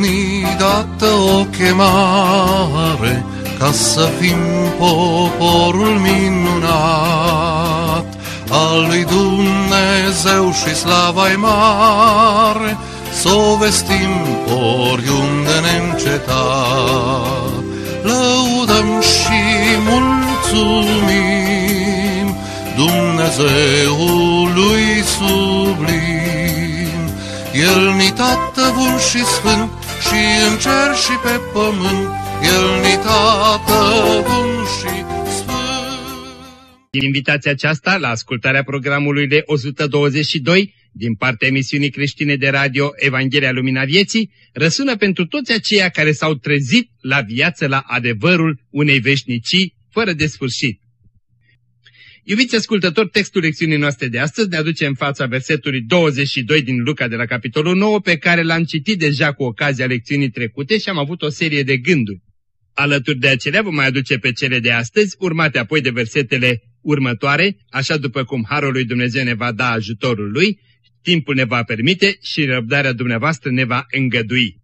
ni dată o chemare ca să fim poporul minunat al lui Dumnezeu și slava mare, să o vestim oriunde neîncetat. Lăudăm și mulțumim Dumnezeului sublim. El ni tată bun și sfânt și în cer și pe pământ, El ni tată bun și Invitația aceasta la ascultarea programului de 122 din partea emisiunii creștine de radio Evanghelia Lumina Vieții răsună pentru toți aceia care s-au trezit la viață la adevărul unei veșnicii fără de sfârșit. Iubiți ascultători, textul lecțiunii noastre de astăzi ne aduce în fața versetului 22 din Luca de la capitolul 9 pe care l-am citit deja cu ocazia lecțiunii trecute și am avut o serie de gânduri. Alături de acelea vom mai aduce pe cele de astăzi, urmate apoi de versetele următoare, așa după cum Harul lui Dumnezeu ne va da ajutorul lui, timpul ne va permite și răbdarea dumneavoastră ne va îngădui.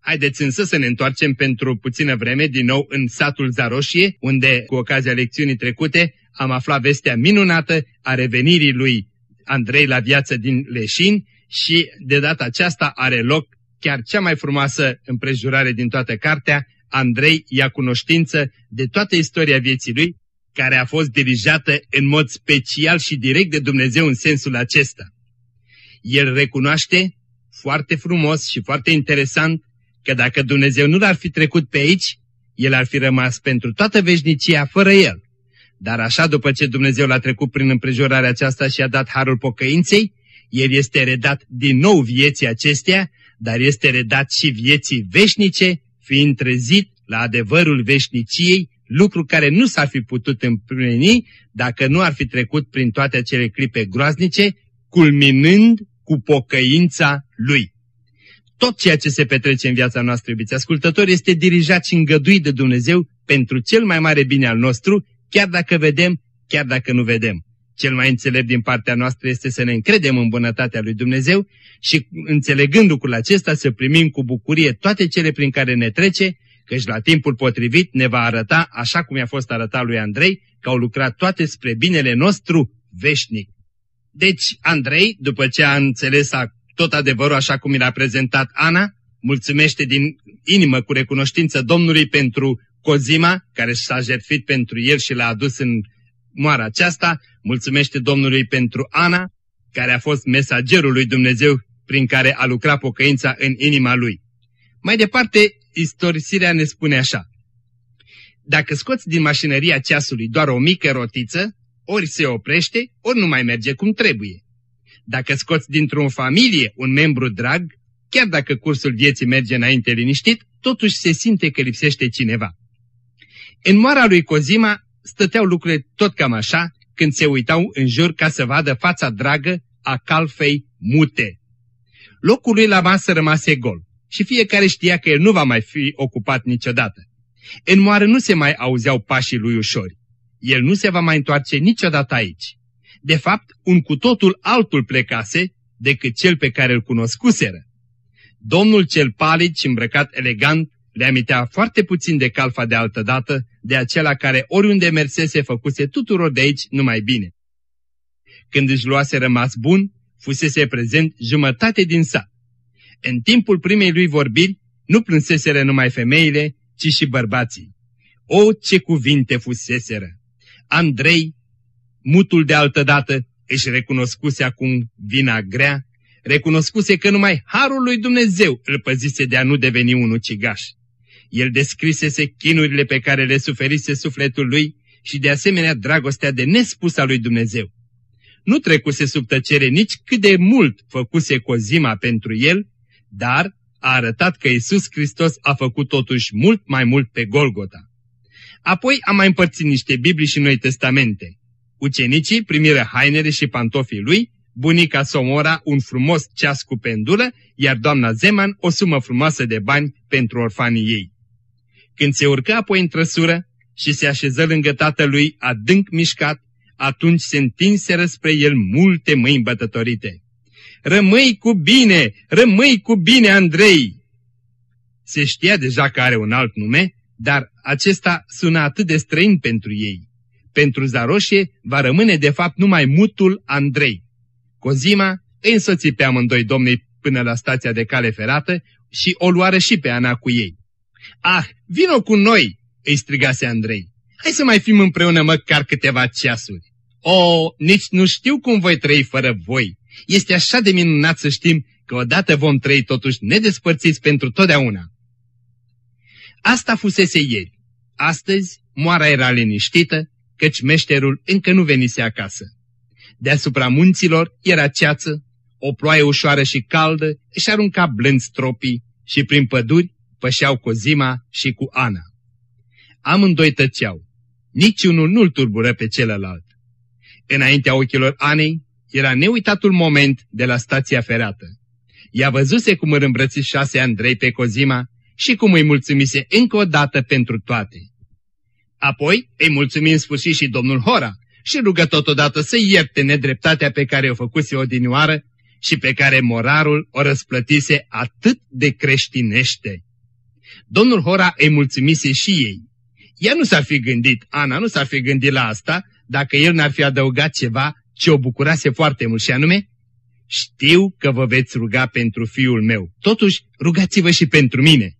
Haideți însă să ne întoarcem pentru puțină vreme din nou în satul Zaroșie, unde, cu ocazia lecțiunii trecute, am aflat vestea minunată a revenirii lui Andrei la viață din Leșin și de data aceasta are loc chiar cea mai frumoasă împrejurare din toată cartea, Andrei ia cunoștință de toată istoria vieții lui care a fost dirijată în mod special și direct de Dumnezeu în sensul acesta. El recunoaște foarte frumos și foarte interesant că dacă Dumnezeu nu l-ar fi trecut pe aici, el ar fi rămas pentru toată veșnicia fără el. Dar așa după ce Dumnezeu l-a trecut prin împrejurarea aceasta și a dat harul pocăinței, el este redat din nou vieții acestea, dar este redat și vieții veșnice, fiind trezit la adevărul veșniciei lucru care nu s-ar fi putut împlini dacă nu ar fi trecut prin toate acele clipe groaznice, culminând cu pocăința lui. Tot ceea ce se petrece în viața noastră, iubiți ascultători, este dirijat și îngăduit de Dumnezeu pentru cel mai mare bine al nostru, chiar dacă vedem, chiar dacă nu vedem. Cel mai înțelept din partea noastră este să ne încredem în bunătatea lui Dumnezeu și înțelegând lucrul acesta să primim cu bucurie toate cele prin care ne trece căci la timpul potrivit ne va arăta, așa cum i-a fost arătat lui Andrei, că au lucrat toate spre binele nostru veșnic. Deci, Andrei, după ce a înțeles tot adevărul așa cum i-a prezentat Ana, mulțumește din inimă cu recunoștință Domnului pentru Cozima, care s-a jertfit pentru el și l-a adus în moara aceasta, mulțumește Domnului pentru Ana, care a fost mesagerul lui Dumnezeu prin care a lucrat pocăința în inima lui. Mai departe, istorisirea ne spune așa. Dacă scoți din mașinăria ceasului doar o mică rotiță, ori se oprește, ori nu mai merge cum trebuie. Dacă scoți dintr-o familie un membru drag, chiar dacă cursul vieții merge înainte liniștit, totuși se simte că lipsește cineva. În moara lui Cozima stăteau lucrurile tot cam așa când se uitau în jur ca să vadă fața dragă a calfei mute. Locul lui la masă rămase gol și fiecare știa că el nu va mai fi ocupat niciodată. În moară nu se mai auzeau pașii lui ușori. El nu se va mai întoarce niciodată aici. De fapt, un cu totul altul plecase decât cel pe care îl cunoscuseră. Domnul cel palid și îmbrăcat elegant le amintea foarte puțin de calfa de altă dată, de acela care oriunde mersese făcuse tuturor de aici numai bine. Când își luase rămas bun, fusese prezent jumătate din sat. În timpul primei lui vorbiri, nu plânseseră numai femeile, ci și bărbații. O, ce cuvinte fuseseră! Andrei, mutul de altădată, își recunoscuse acum vina grea, recunoscuse că numai harul lui Dumnezeu îl păzise de a nu deveni un ucigaș. El descrisese chinurile pe care le suferise sufletul lui și de asemenea dragostea de nespus a lui Dumnezeu. Nu trecuse sub tăcere nici cât de mult făcuse Cozima pentru el dar a arătat că Isus Hristos a făcut totuși mult mai mult pe Golgota. Apoi a mai împărțit niște Biblii și Noi Testamente. Ucenicii primiră hainele și pantofii lui, bunica Somora un frumos ceas cu pendulă, iar doamna Zeman o sumă frumoasă de bani pentru orfanii ei. Când se urcă apoi în trăsură și se așeză lângă tatălui adânc mișcat, atunci se întinseră spre el multe mâini bătătorite. Rămâi cu bine, rămâi cu bine, Andrei! Se știa deja că are un alt nume, dar acesta sună atât de străin pentru ei. Pentru Zaroșie va rămâne de fapt numai mutul Andrei. Cozima îi însoți pe amândoi domnii până la stația de cale ferată și o luară și pe Ana cu ei. Ah, vino cu noi!" îi strigase Andrei. Hai să mai fim împreună măcar câteva ceasuri. O, nici nu știu cum voi trăi fără voi. Este așa de minunat să știm că odată vom trăi totuși nedespărțiți pentru totdeauna. Asta fusese ieri. Astăzi, moara era liniștită, căci meșterul încă nu venise acasă. Deasupra munților era ceață, o ploaie ușoară și caldă își arunca blând stropii și prin păduri pășeau cu Zima și cu Ana. Amândoi tăceau. Niciunul nu-l turbură pe celălalt. Înaintea ochilor Anei era neuitatul moment de la stația ferată. Ea văzuse cum îl îmbrățișase Andrei pe Cozima și cum îi mulțumise încă o dată pentru toate. Apoi îi mulțumi în sfârșit și domnul Hora și rugă totodată să ierte nedreptatea pe care o făcuse odinioară și pe care morarul o răsplătise atât de creștinește. Domnul Hora îi mulțumise și ei. Ea nu s-ar fi gândit, Ana nu s-ar fi gândit la asta, dacă el n-ar fi adăugat ceva ce o bucurase foarte mult și anume, știu că vă veți ruga pentru fiul meu, totuși rugați-vă și pentru mine.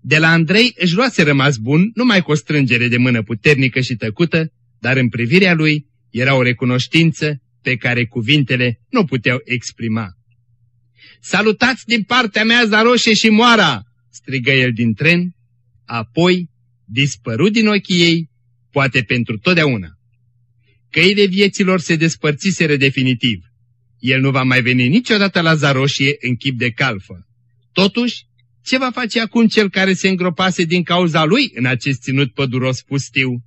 De la Andrei își luase rămas bun numai cu o strângere de mână puternică și tăcută, dar în privirea lui era o recunoștință pe care cuvintele nu puteau exprima. Salutați din partea mea Zaroșe și Moara!" Strigă el din tren, apoi dispărut din ochii ei, poate pentru totdeauna. Căile vieților se despărțiseră definitiv. El nu va mai veni niciodată la Zaroșie în chip de calfă. Totuși, ce va face acum cel care se îngropase din cauza lui în acest ținut păduros pustiu?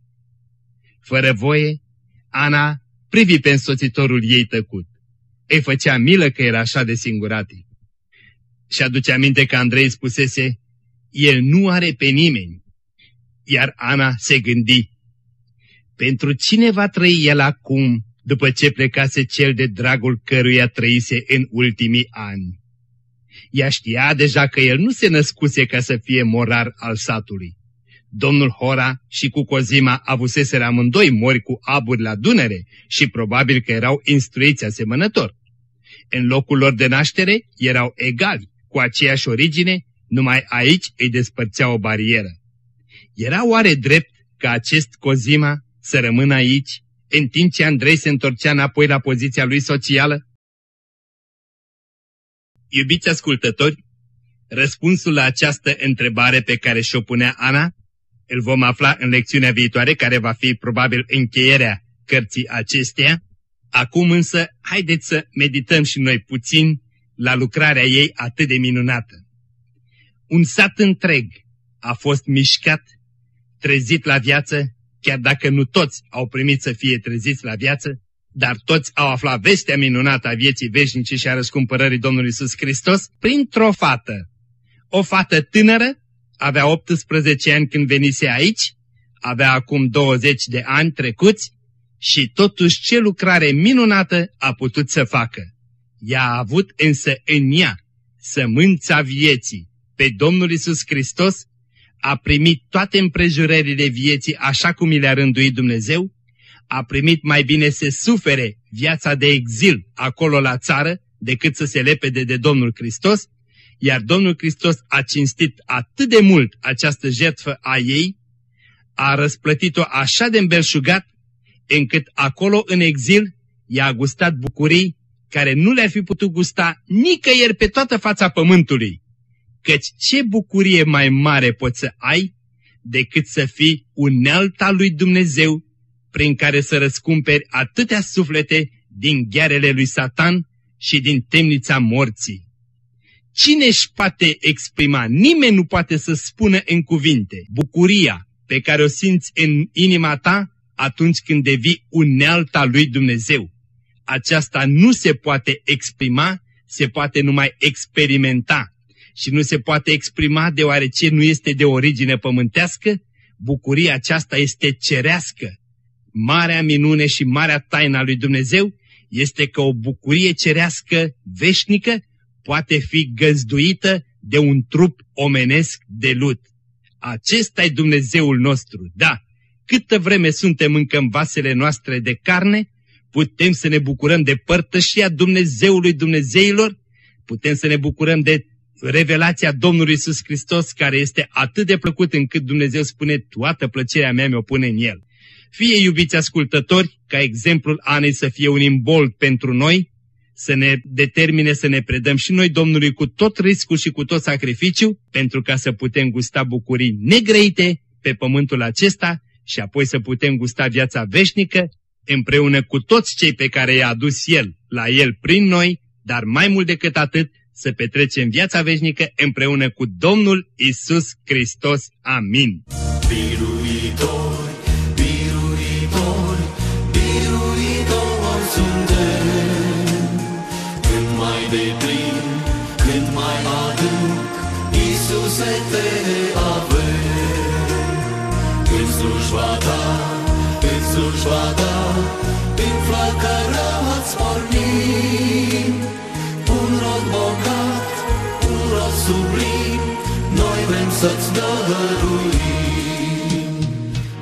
Fără voie, Ana privi pe însoțitorul ei tăcut. Îi făcea milă că era așa de singuratic. Și aduce aminte că Andrei spusese, el nu are pe nimeni. Iar Ana se gândi, pentru cine va trăi el acum, după ce plecase cel de dragul căruia trăise în ultimii ani? Ea știa deja că el nu se născuse ca să fie morar al satului. Domnul Hora și cu Cozima avuseseră amândoi mori cu aburi la Dunăre și probabil că erau instruiți asemănător. În locul lor de naștere erau egali, cu aceeași origine, numai aici îi despărțea o barieră. Era oare drept ca acest Cozima să rămână aici, în timp ce Andrei se întorcea înapoi la poziția lui socială? Iubiți ascultători, răspunsul la această întrebare pe care și-o punea Ana, îl vom afla în lecțiunea viitoare, care va fi probabil încheierea cărții acesteia. Acum însă, haideți să medităm și noi puțin la lucrarea ei atât de minunată. Un sat întreg a fost mișcat, trezit la viață, chiar dacă nu toți au primit să fie treziți la viață, dar toți au aflat vestea minunată a vieții veșnice și a răscumpărării Domnului Iisus Hristos printr-o fată. O fată tânără, avea 18 ani când venise aici, avea acum 20 de ani trecuți și totuși ce lucrare minunată a putut să facă. Ea a avut însă în ea sămânța vieții. Pe Domnul Isus Hristos, a primit toate împrejurările vieții așa cum i le-a rânduit Dumnezeu, a primit mai bine să sufere viața de exil acolo la țară decât să se lepede de Domnul Hristos, iar Domnul Hristos a cinstit atât de mult această jertfă a ei, a răsplătit-o așa de îmbelșugat, încât acolo în exil i a gustat bucurii care nu le-ar fi putut gusta nicăieri pe toată fața pământului. Căci ce bucurie mai mare poți să ai decât să fii unealta lui Dumnezeu prin care să răscumperi atâtea suflete din ghearele lui Satan și din temnița morții. Cine își poate exprima, nimeni nu poate să spună în cuvinte bucuria pe care o simți în inima ta atunci când devii unealta lui Dumnezeu. Aceasta nu se poate exprima, se poate numai experimenta și nu se poate exprima deoarece nu este de origine pământească, bucuria aceasta este cerească. Marea minune și marea taina lui Dumnezeu este că o bucurie cerească veșnică poate fi găzduită de un trup omenesc de lut. acesta e Dumnezeul nostru, da. Câtă vreme suntem încă în vasele noastre de carne, putem să ne bucurăm de părtășia Dumnezeului Dumnezeilor, putem să ne bucurăm de revelația Domnului Isus Hristos, care este atât de plăcut încât Dumnezeu spune, toată plăcerea mea mi-o pune în El. Fie, iubiți ascultători, ca exemplul Anei să fie un imbold pentru noi, să ne determine să ne predăm și noi Domnului cu tot riscul și cu tot sacrificiu, pentru ca să putem gusta bucurii negreite pe pământul acesta și apoi să putem gusta viața veșnică împreună cu toți cei pe care i-a adus El la El prin noi, dar mai mult decât atât, să petrecem viața veșnică împreună cu Domnul Isus Hristos. Amin. Biruitor, biruitor, biruitor suntem, când mai deplin, când mai adânc, Iisuse te avem, în slujba ta, în slujba ta, în flacăra ați pornit, un rod bogat, un rod sublim, noi vrem să-ți dăruim.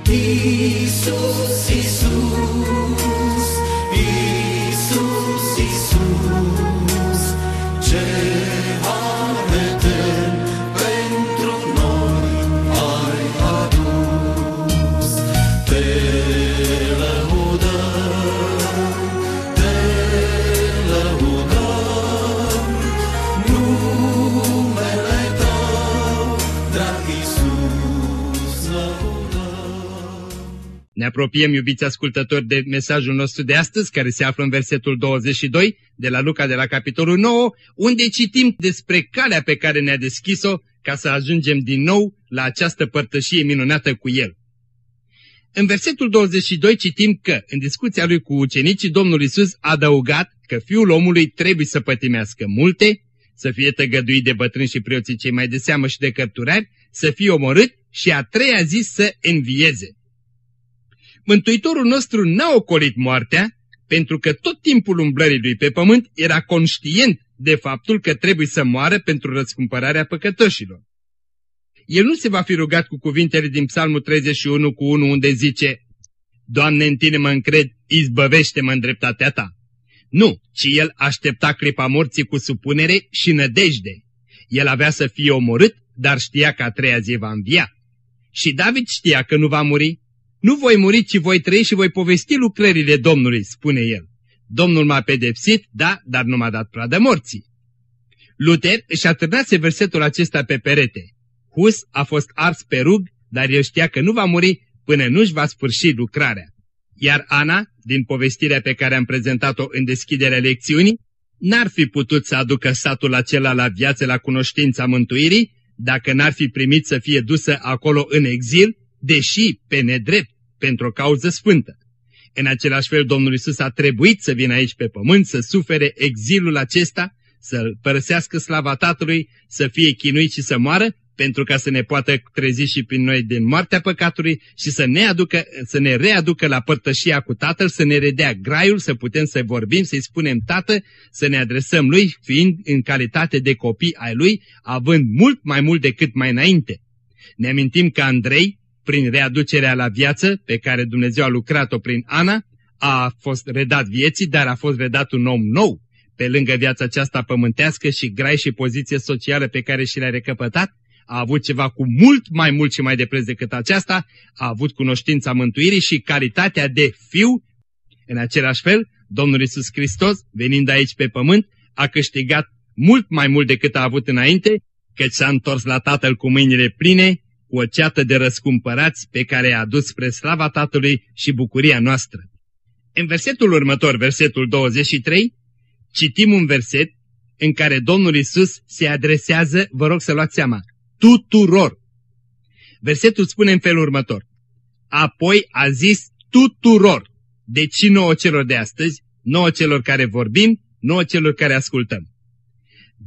Iisus, Iisus, Iisus, apropiem, iubiți ascultători, de mesajul nostru de astăzi, care se află în versetul 22 de la Luca de la capitolul 9, unde citim despre calea pe care ne-a deschis-o ca să ajungem din nou la această părtășie minunată cu El. În versetul 22 citim că, în discuția lui cu ucenicii, Domnul Isus a adăugat că Fiul omului trebuie să pătimească multe, să fie tăgăduit de bătrâni și preoții cei mai de seamă și de cărturari, să fie omorât și a treia zi să învieze. Mântuitorul nostru n-a ocolit moartea, pentru că tot timpul umblării lui pe pământ era conștient de faptul că trebuie să moară pentru răscumpărarea păcătoșilor. El nu se va fi rugat cu cuvintele din Psalmul 31 cu 1 unde zice Doamne, în tine mă încred, izbăvește-mă în dreptatea ta. Nu, ci el aștepta clipa morții cu supunere și nădejde. El avea să fie omorât, dar știa că a treia zi va învia. Și David știa că nu va muri. Nu voi muri, ci voi trăi și voi povesti lucrările Domnului, spune el. Domnul m-a pedepsit, da, dar nu m-a dat pradă morții. Luther își atârnase versetul acesta pe perete. Hus a fost ars pe rug, dar el știa că nu va muri până nu-și va sfârși lucrarea. Iar Ana, din povestirea pe care am prezentat-o în deschiderea lecțiunii, n-ar fi putut să aducă satul acela la viață la cunoștința mântuirii, dacă n-ar fi primit să fie dusă acolo în exil, deși pe nedrept, pentru o cauză sfântă. În același fel, Domnul Isus a trebuit să vină aici pe pământ, să sufere exilul acesta, să părăsească slava Tatălui, să fie chinuit și să moară, pentru ca să ne poată trezi și prin noi din moartea păcatului și să ne, aducă, să ne readucă la părtășia cu Tatăl, să ne redea graiul, să putem să vorbim, să-i spunem Tată, să ne adresăm Lui, fiind în calitate de copii ai Lui, având mult mai mult decât mai înainte. Ne amintim că Andrei, prin readucerea la viață pe care Dumnezeu a lucrat-o prin Ana, a fost redat vieții, dar a fost redat un om nou, pe lângă viața aceasta pământească și grai și poziție socială pe care și le-a recăpătat, a avut ceva cu mult mai mult și mai de preț decât aceasta, a avut cunoștința mântuirii și calitatea de fiu. În același fel, Domnul Isus Hristos, venind aici pe pământ, a câștigat mult mai mult decât a avut înainte, căci s-a întors la Tatăl cu mâinile pline, cu o ceată de răscumpărați pe care a adus spre slava Tatălui și bucuria noastră. În versetul următor, versetul 23, citim un verset în care Domnul Isus se adresează, vă rog să luați seama, tuturor. Versetul spune în felul următor. Apoi a zis tuturor. Deci nouă celor de astăzi, nouă celor care vorbim, nouă celor care ascultăm.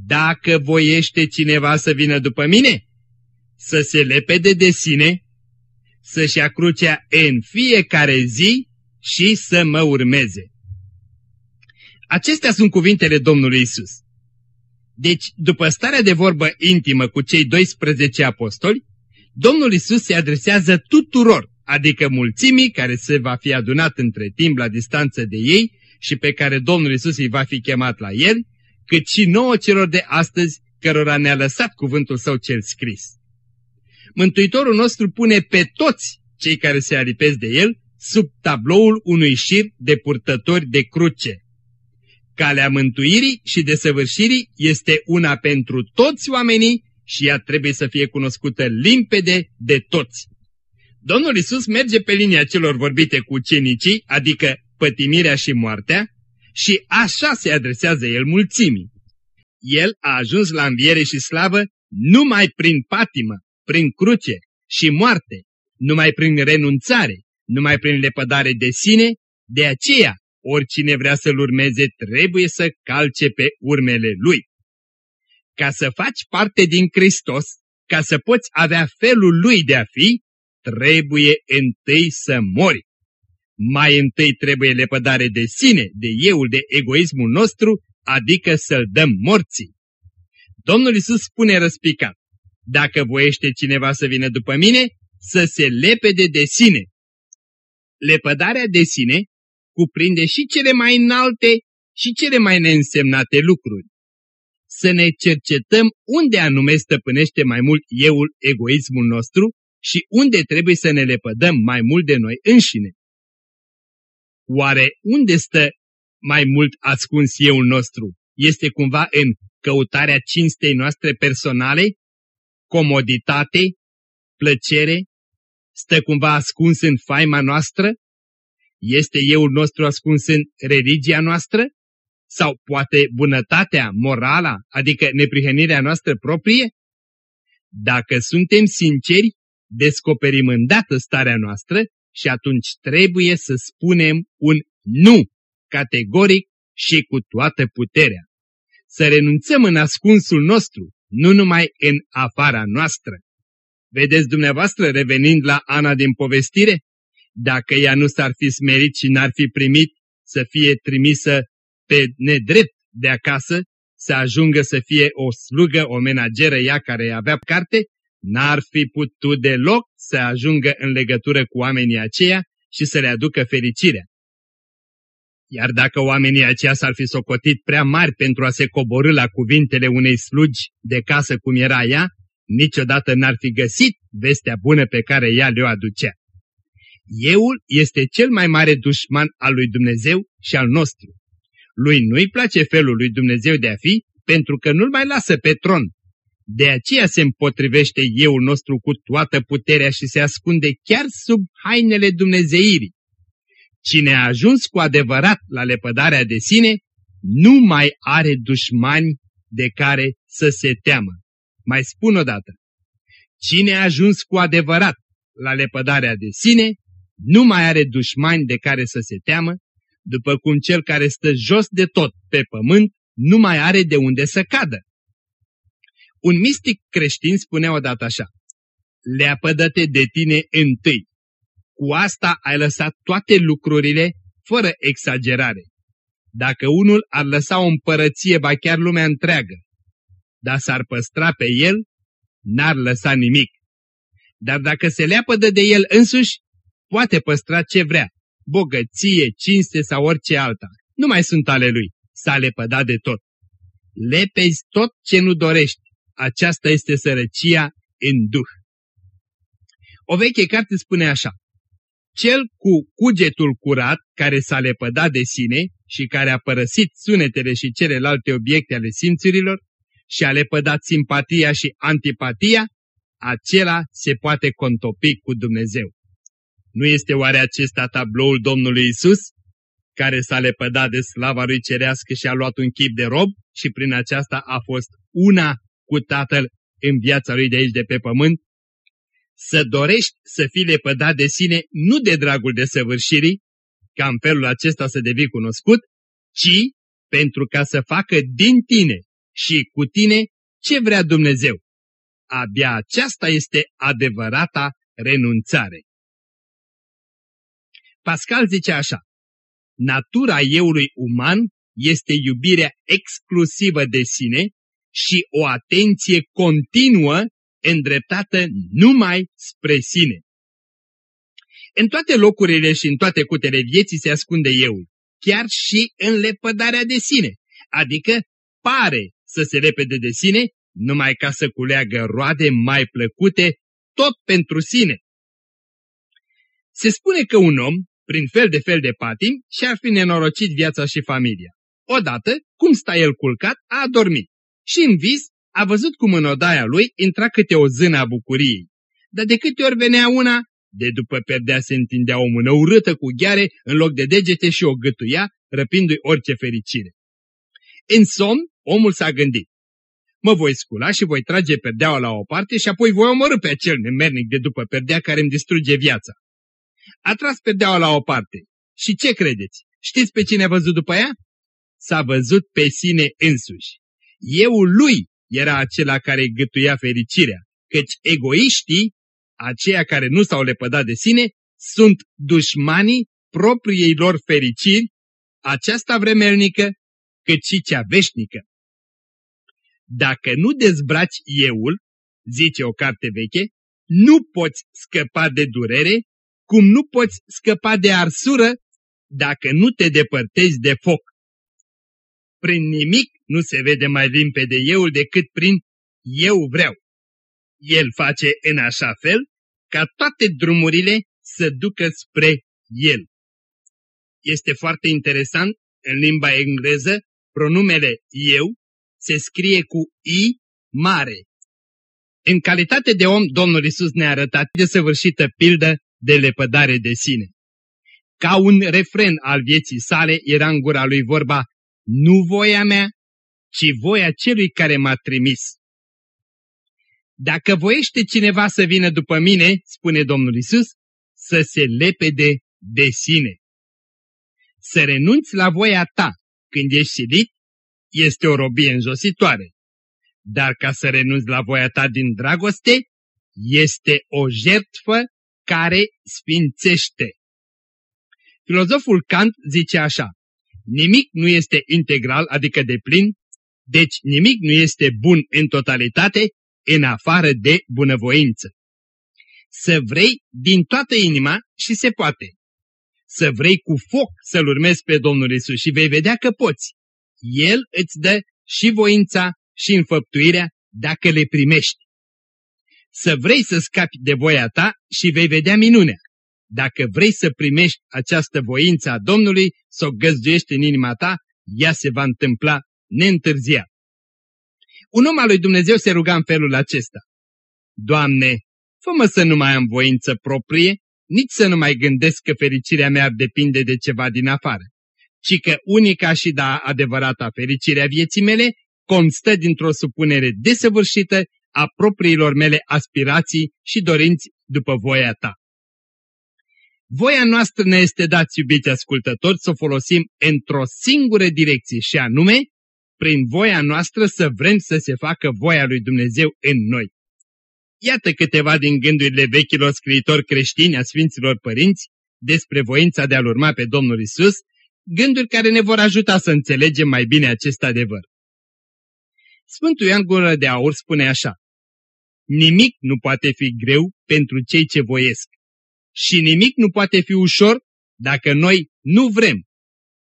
Dacă voiește cineva să vină după mine, să se lepede de sine, să-și ia crucea în fiecare zi și să mă urmeze. Acestea sunt cuvintele Domnului Isus. Deci, după starea de vorbă intimă cu cei 12 apostoli, Domnul Isus se adresează tuturor, adică mulțimii care se va fi adunat între timp la distanță de ei și pe care Domnul Isus îi va fi chemat la el, cât și nouă celor de astăzi, cărora ne-a lăsat cuvântul său cel scris. Mântuitorul nostru pune pe toți cei care se alipesc de el sub tabloul unui șir de purtători de cruce. Calea mântuirii și desăvârșirii este una pentru toți oamenii și ea trebuie să fie cunoscută limpede de toți. Domnul Isus merge pe linia celor vorbite cu ucenicii, adică pătimirea și moartea, și așa se adresează el mulțimii. El a ajuns la înviere și slavă numai prin patimă, prin cruce și moarte, numai prin renunțare, numai prin lepădare de sine, de aceea oricine vrea să-L urmeze trebuie să calce pe urmele Lui. Ca să faci parte din Hristos, ca să poți avea felul Lui de a fi, trebuie întâi să mori. Mai întâi trebuie lepădare de sine, de euul, de egoismul nostru, adică să-l dăm morții. Domnul Isus spune răspicat, dacă voiește cineva să vină după mine, să se lepede de sine. Lepădarea de sine cuprinde și cele mai înalte și cele mai neînsemnate lucruri. Să ne cercetăm unde anume stăpânește mai mult euul, egoismul nostru și unde trebuie să ne lepădăm mai mult de noi înșine. Oare unde stă mai mult ascuns euul nostru? Este cumva în căutarea cinstei noastre personale? Comoditate? Plăcere? Stă cumva ascuns în faima noastră? Este euul nostru ascuns în religia noastră? Sau poate bunătatea, morala, adică neprihănirea noastră proprie? Dacă suntem sinceri, descoperim îndată starea noastră și atunci trebuie să spunem un nu, categoric și cu toată puterea. Să renunțăm în ascunsul nostru, nu numai în afara noastră. Vedeți dumneavoastră, revenind la Ana din povestire, dacă ea nu s-ar fi smerit și n-ar fi primit să fie trimisă pe nedrept de acasă, să ajungă să fie o slugă, o menageră ea care avea carte, n-ar fi putut deloc să ajungă în legătură cu oamenii aceia și să le aducă fericirea. Iar dacă oamenii aceia s-ar fi socotit prea mari pentru a se coborâ la cuvintele unei slugi de casă cum era ea, niciodată n-ar fi găsit vestea bună pe care ea le-o aducea. Euul este cel mai mare dușman al lui Dumnezeu și al nostru. Lui nu-i place felul lui Dumnezeu de a fi, pentru că nu-l mai lasă pe tron. De aceea se împotrivește euul nostru cu toată puterea și se ascunde chiar sub hainele dumnezeirii. Cine a ajuns cu adevărat la lepădarea de sine, nu mai are dușmani de care să se teamă. Mai spun o dată. Cine a ajuns cu adevărat la lepădarea de sine, nu mai are dușmani de care să se teamă, după cum cel care stă jos de tot pe pământ nu mai are de unde să cadă. Un mistic creștin spunea odată așa, Leapădă-te de tine întâi. Cu asta ai lăsat toate lucrurile, fără exagerare. Dacă unul ar lăsa o împărăție, ba chiar lumea întreagă, dar s-ar păstra pe el, n-ar lăsa nimic. Dar dacă se leapădă de el însuși, poate păstra ce vrea, bogăție, cinste sau orice alta. Nu mai sunt ale lui, s-a lepădat de tot. Lepezi tot ce nu dorești. Aceasta este sărăcia în duh. O veche carte spune așa. Cel cu cugetul curat, care s-a lepădat de sine și care a părăsit sunetele și celelalte obiecte ale simțurilor și a lepădat simpatia și antipatia, acela se poate contopi cu Dumnezeu. Nu este oare acesta tabloul Domnului Isus, care s-a lepădat de slava lui cerească și a luat un chip de rob și prin aceasta a fost una cu Tatăl în viața lui de aici de pe pământ? Să dorești să fii lepădat de sine nu de dragul de săvârșirii, ca în felul acesta să devii cunoscut, ci pentru ca să facă din tine și cu tine ce vrea Dumnezeu. Abia aceasta este adevărata renunțare. Pascal zice așa, natura euului uman este iubirea exclusivă de sine și o atenție continuă îndreptată numai spre sine. În toate locurile și în toate cutele vieții se ascunde eu, chiar și în lepădarea de sine, adică pare să se repede de sine, numai ca să culeagă roade mai plăcute, tot pentru sine. Se spune că un om, prin fel de fel de patim, și-ar fi nenorocit viața și familia. Odată, cum sta el culcat, a adormit și în vis a văzut cum în odaia lui intra câte o zână a bucuriei. Dar de câte ori venea una, de după perdea se întindea o mână urâtă cu gheare în loc de degete și o gâtuia, răpindu-i orice fericire. În somn, omul s-a gândit. Mă voi scula și voi trage perdeaua la o parte și apoi voi omorâ pe acel nemernic de după perdea care îmi distruge viața. A tras perdeaua la o parte. Și ce credeți? Știți pe cine a văzut după ea? S-a văzut pe sine însuși. Eu lui era acela care gătuia fericirea, căci egoiștii, aceia care nu s-au lepădat de sine, sunt dușmanii propriei lor fericiri, aceasta vremelnică, cât și cea veșnică. Dacă nu dezbraci euul, zice o carte veche, nu poți scăpa de durere, cum nu poți scăpa de arsură dacă nu te depărtezi de foc. Prin nimic nu se vede mai limpede euul decât prin eu vreau. El face în așa fel ca toate drumurile să ducă spre el. Este foarte interesant, în limba engleză, pronumele eu se scrie cu I mare. În calitate de om, Domnul Isus ne-a arătat de săvârșită pildă de lepădare de sine. Ca un refren al vieții sale era în gura lui vorba, nu voia mea, ci voia celui care m-a trimis. Dacă voiește cineva să vină după mine, spune Domnul Isus, să se lepede de sine. Să renunți la voia ta când ești silit este o robie înjositoare. Dar ca să renunți la voia ta din dragoste, este o jertfă care sfințește. Filozoful Kant zice așa, nimic nu este integral, adică de plin, deci nimic nu este bun în totalitate, în afară de bunăvoință. Să vrei din toată inima și se poate. Să vrei cu foc să-L urmezi pe Domnul Isus și vei vedea că poți. El îți dă și voința și înfăptuirea dacă le primești. Să vrei să scapi de voia ta și vei vedea minunea. Dacă vrei să primești această voință a Domnului, să o găzduiești în inima ta, ea se va întâmpla neîntârziat. Un om al lui Dumnezeu se ruga în felul acesta. Doamne, fă-mă să nu mai am voință proprie, nici să nu mai gândesc că fericirea mea ar depinde de ceva din afară ci că unica și da adevărata fericirea vieții mele constă dintr-o supunere desăvârșită a propriilor mele aspirații și dorinți după voia ta. Voia noastră ne este dat, iubiți ascultători, să o folosim într-o singură direcție și anume, prin voia noastră să vrem să se facă voia lui Dumnezeu în noi. Iată câteva din gândurile vechilor scriitori creștini a Sfinților Părinți despre voința de a-L urma pe Domnul Isus, gânduri care ne vor ajuta să înțelegem mai bine acest adevăr. Sfântul Ioan Gură de Aur spune așa, Nimic nu poate fi greu pentru cei ce voiesc și nimic nu poate fi ușor dacă noi nu vrem,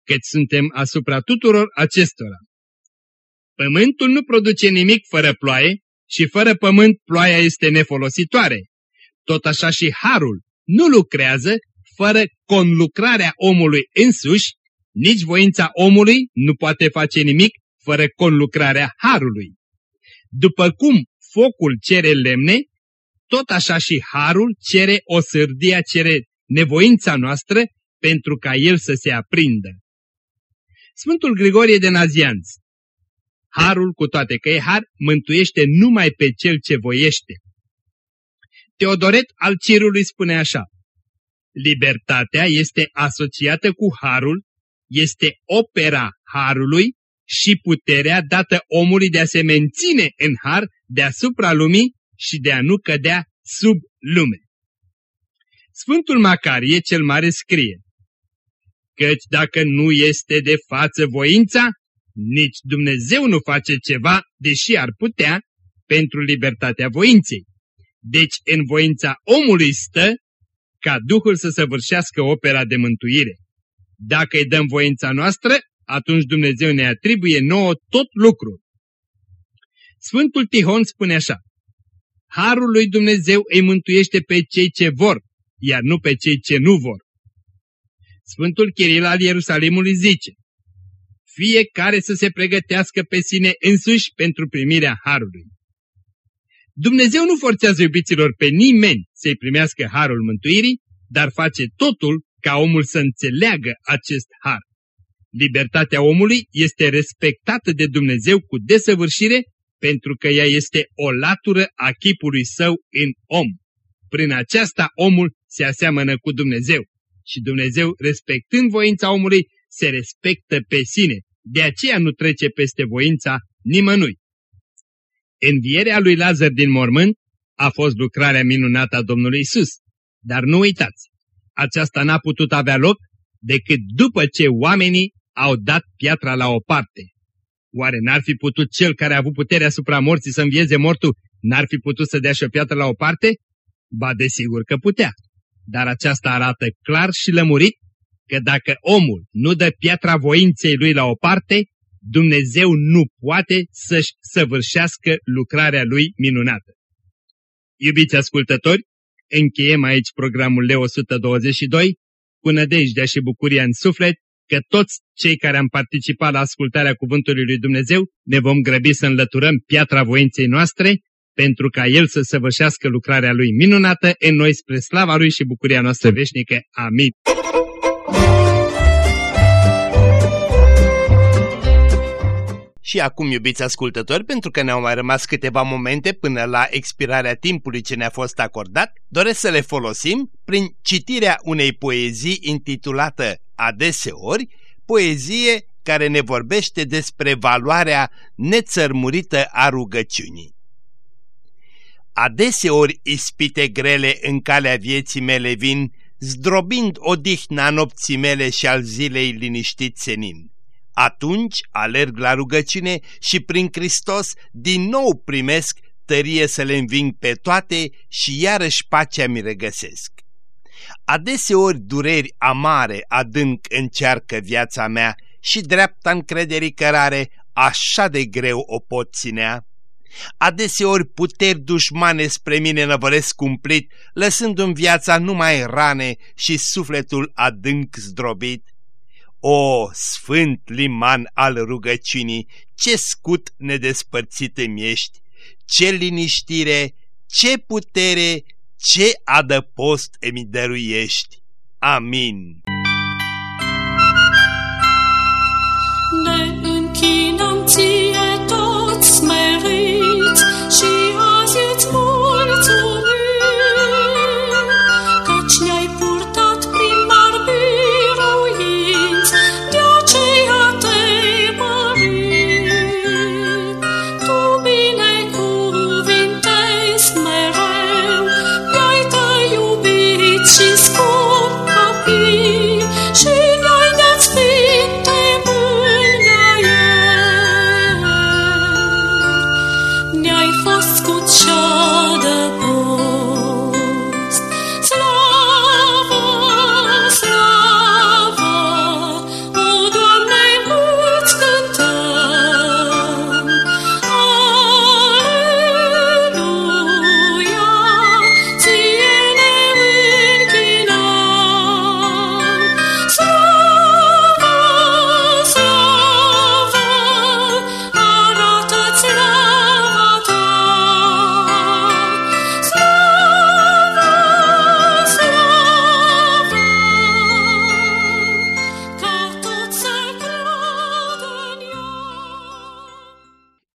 căci suntem asupra tuturor acestora. Pământul nu produce nimic fără ploaie și fără pământ ploaia este nefolositoare. Tot așa și harul nu lucrează fără conlucrarea omului însuși nici voința omului nu poate face nimic fără conlucrarea Harului. După cum focul cere lemne, tot așa și Harul cere o sârdia, cere nevoința noastră pentru ca el să se aprindă. Sfântul Grigorie de Nazianț Harul, cu toate că e har, mântuiește numai pe cel ce voiește. Teodoret al Cirului spune așa, Libertatea este asociată cu harul este opera Harului și puterea dată omului de a se menține în Har deasupra lumii și de a nu cădea sub lume. Sfântul Macarie cel Mare scrie, Căci dacă nu este de față voința, Nici Dumnezeu nu face ceva, deși ar putea, pentru libertatea voinței. Deci în voința omului stă ca Duhul să săvârșească opera de mântuire. Dacă îi dăm voința noastră, atunci Dumnezeu ne atribuie nouă tot lucrul. Sfântul Tihon spune așa, Harul lui Dumnezeu îi mântuiește pe cei ce vor, iar nu pe cei ce nu vor. Sfântul Chiril al Ierusalimului zice, fiecare să se pregătească pe sine însuși pentru primirea Harului. Dumnezeu nu forțează iubiților pe nimeni să-i primească Harul mântuirii, dar face totul ca omul să înțeleagă acest Har. Libertatea omului este respectată de Dumnezeu cu desăvârșire pentru că ea este o latură a chipului său în om. Prin aceasta omul se aseamănă cu Dumnezeu și Dumnezeu, respectând voința omului, se respectă pe sine. De aceea nu trece peste voința nimănui. Învierea lui Lazar din mormânt a fost lucrarea minunată a Domnului Isus. Dar nu uitați, aceasta n-a putut avea loc decât după ce oamenii au dat piatra la o parte. Oare n-ar fi putut cel care a avut puterea asupra morții să învieze mortul, n-ar fi putut să dea și o piatră la o parte? Ba desigur că putea, dar aceasta arată clar și lămurit că dacă omul nu dă piatra voinței lui la o parte, Dumnezeu nu poate să-și săvârșească lucrarea lui minunată. Iubiți ascultători, încheiem aici programul Leo 122 cu nădejdea și bucuria în suflet că toți cei care am participat la ascultarea Cuvântului lui Dumnezeu ne vom grăbi să înlăturăm piatra voinței noastre pentru ca El să săvârșească lucrarea Lui minunată în noi spre slava Lui și bucuria noastră veșnică. Amin. Și acum, iubiți ascultători, pentru că ne-au mai rămas câteva momente până la expirarea timpului ce ne-a fost acordat, doresc să le folosim prin citirea unei poezii intitulată Adeseori, poezie care ne vorbește despre valoarea nețărmurită a rugăciunii. Adeseori ispite grele în calea vieții mele vin, zdrobind odihna nopții mele și al zilei liniștit senin. Atunci alerg la rugăciune și prin Hristos din nou primesc tărie să le înving pe toate și iarăși pacea mi regăsesc. Adeseori dureri amare adânc încearcă viața mea și dreapta încrederii cărare așa de greu o pot ținea. Adeseori puteri dușmane spre mine năvălesc cumplit, lăsându-mi viața numai rane și sufletul adânc zdrobit. O, sfânt liman al rugăciunii, ce scut nedespărțit îmi ești, ce liniștire, ce putere, ce adăpost îmi dăruiești. Amin. Ne închinăm ție toți smeriți și